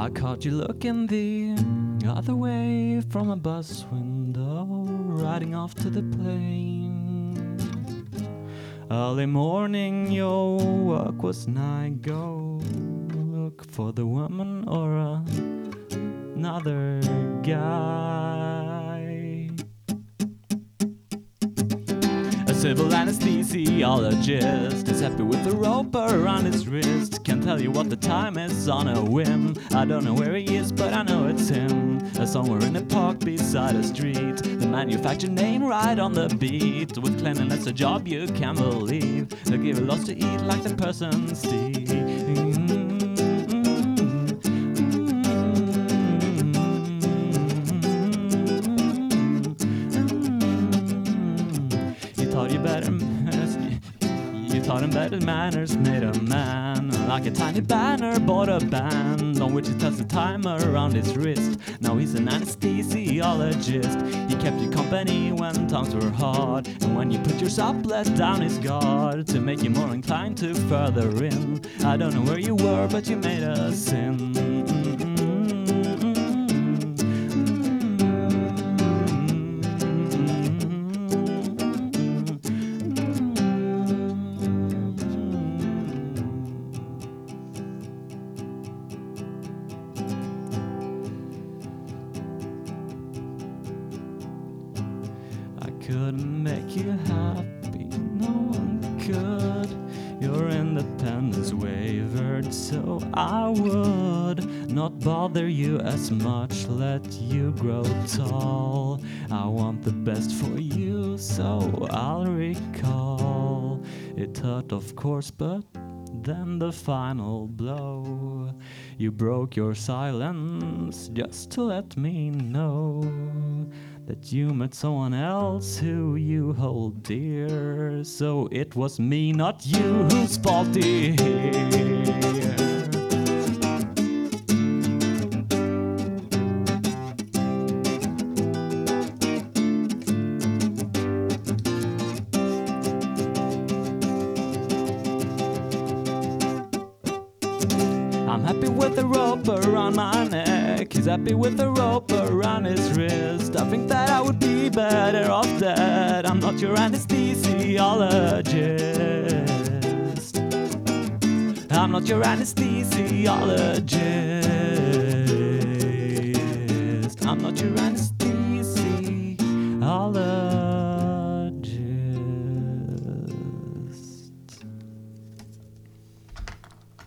I caught you looking the other way from a bus window, riding off to the plane. Early morning, your work was night. Go look for the woman or another guy. Civil anesthesiologist is happy with the rope around his wrist. Can't tell you what the time is on a whim. I don't know where he is, but I know it's him. Uh, Somewhere in a park beside a street. The manufactured name right on the beat. With cleanliness, a job you can't believe. They give a lot to eat like the person Steve. Better You taught him better manners made a man. Like a tiny banner bought a band On which he tells the timer around his wrist. Now he's an anesthesiologist. He kept you company when times were hard. And when you put yourself let down his guard To make you more inclined to further in. I don't know where you were but you made a sin mm-hmm. Couldn't make you happy, no one could. Your independence wavered, so I would not bother you as much, let you grow tall. I want the best for you, so I'll recall. It hurt, of course, but then the final blow. You broke your silence just to let me know that you met someone else who you hold dear. So it was me, not you, who's faulty. Happy with the rope around my neck. He's happy with the rope around his wrist. I think that I would be better off dead. I'm not your anesthesiologist. I'm not your anesthesiologist. I'm not your.